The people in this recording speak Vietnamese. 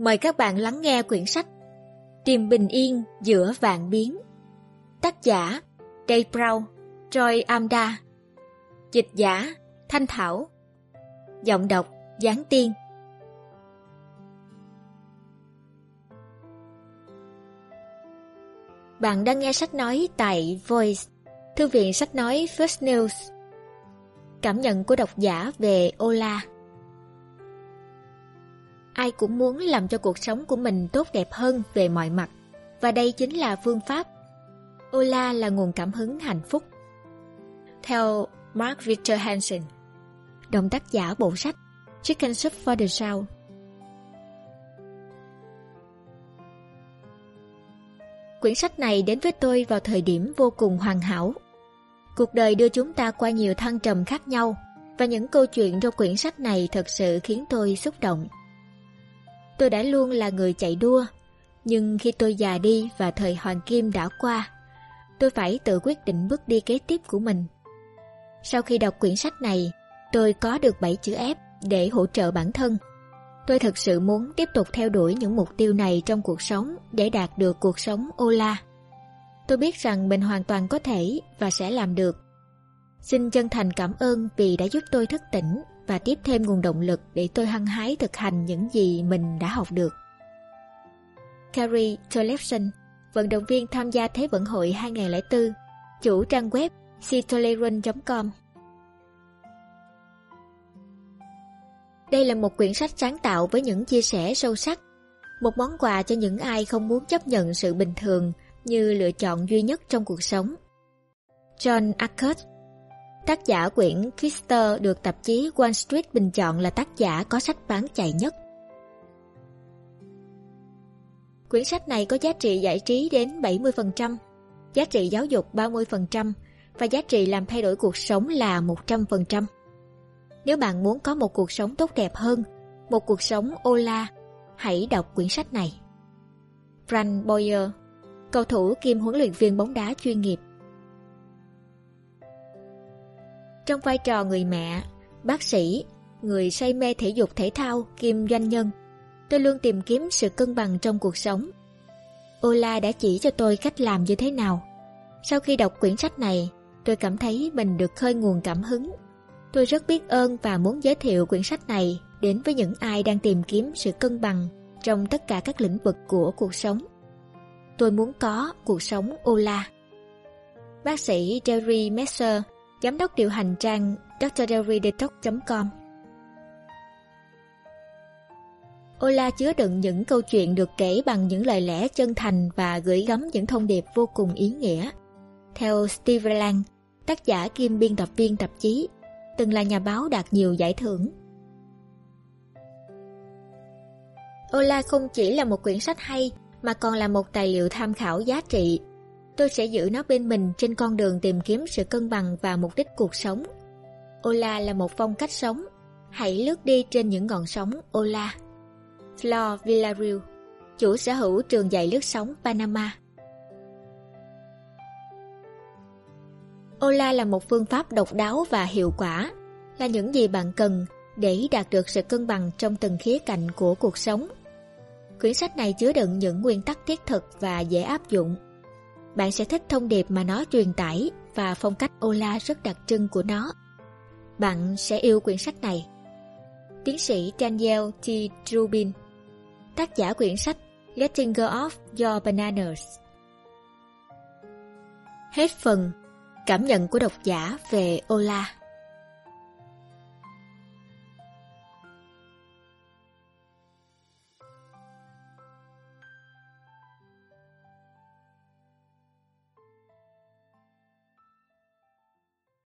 Mời các bạn lắng nghe quyển sách Tìm bình yên giữa vạn biến. Tác giả Dave Brown, Troy Amda. Dịch giả Thanh Thảo. Giọng đọc Giáng Tiên. Bạn đang nghe sách nói tại Voice, thư viện sách nói First News. Cảm nhận của độc giả về Ola. Ai cũng muốn làm cho cuộc sống của mình tốt đẹp hơn về mọi mặt, và đây chính là phương pháp. Ola là nguồn cảm hứng hạnh phúc. Theo Mark Victor Hansen, đồng tác giả bộ sách Chicken Soup for the Soul. Quyển sách này đến với tôi vào thời điểm vô cùng hoàn hảo. Cuộc đời đưa chúng ta qua nhiều thăng trầm khác nhau, và những câu chuyện trong quyển sách này thật sự khiến tôi xúc động. Tôi đã luôn là người chạy đua, nhưng khi tôi già đi và thời hoàng kim đã qua, tôi phải tự quyết định bước đi kế tiếp của mình. Sau khi đọc quyển sách này, tôi có được 7 chữ F để hỗ trợ bản thân. Tôi thực sự muốn tiếp tục theo đuổi những mục tiêu này trong cuộc sống để đạt được cuộc sống Ola. Tôi biết rằng mình hoàn toàn có thể và sẽ làm được. Xin chân thành cảm ơn vì đã giúp tôi thức tỉnh và tiếp thêm nguồn động lực để tôi hăng hái thực hành những gì mình đã học được. Carrie Tolepson, vận động viên tham gia Thế vận hội 2004, chủ trang web ctolerun.com Đây là một quyển sách sáng tạo với những chia sẻ sâu sắc, một món quà cho những ai không muốn chấp nhận sự bình thường như lựa chọn duy nhất trong cuộc sống. John Ackert Tác giả quyển Kister được tạp chí Wall Street bình chọn là tác giả có sách bán chạy nhất. Quyển sách này có giá trị giải trí đến 70%, giá trị giáo dục 30% và giá trị làm thay đổi cuộc sống là 100%. Nếu bạn muốn có một cuộc sống tốt đẹp hơn, một cuộc sống Ola, hãy đọc quyển sách này. Frank Boyer, cầu thủ kiêm huấn luyện viên bóng đá chuyên nghiệp Trong vai trò người mẹ, bác sĩ, người say mê thể dục thể thao kim doanh nhân, tôi luôn tìm kiếm sự cân bằng trong cuộc sống. Ola đã chỉ cho tôi cách làm như thế nào. Sau khi đọc quyển sách này, tôi cảm thấy mình được khơi nguồn cảm hứng. Tôi rất biết ơn và muốn giới thiệu quyển sách này đến với những ai đang tìm kiếm sự cân bằng trong tất cả các lĩnh vực của cuộc sống. Tôi muốn có cuộc sống Ola. Bác sĩ Jerry Messer Giám đốc điều hành trang drderrydetox.com Ola chứa đựng những câu chuyện được kể bằng những lời lẽ chân thành và gửi gắm những thông điệp vô cùng ý nghĩa. Theo Steve Lang, tác giả kiêm biên tập viên tạp chí, từng là nhà báo đạt nhiều giải thưởng. Ola không chỉ là một quyển sách hay mà còn là một tài liệu tham khảo giá trị Tôi sẽ giữ nó bên mình trên con đường tìm kiếm sự cân bằng và mục đích cuộc sống. Ola là một phong cách sống. Hãy lướt đi trên những ngọn sóng Ola. Flor Villarreal, chủ sở hữu trường dạy lướt sóng Panama. Ola là một phương pháp độc đáo và hiệu quả, là những gì bạn cần để đạt được sự cân bằng trong từng khía cạnh của cuộc sống. Quyển sách này chứa đựng những nguyên tắc thiết thực và dễ áp dụng bạn sẽ thích thông điệp mà nó truyền tải và phong cách Ola rất đặc trưng của nó. Bạn sẽ yêu quyển sách này. Tiến sĩ Daniel T. Rubin, Tác giả quyển sách Letting Go Off Your Bananas Hết phần Cảm nhận của độc giả về Ola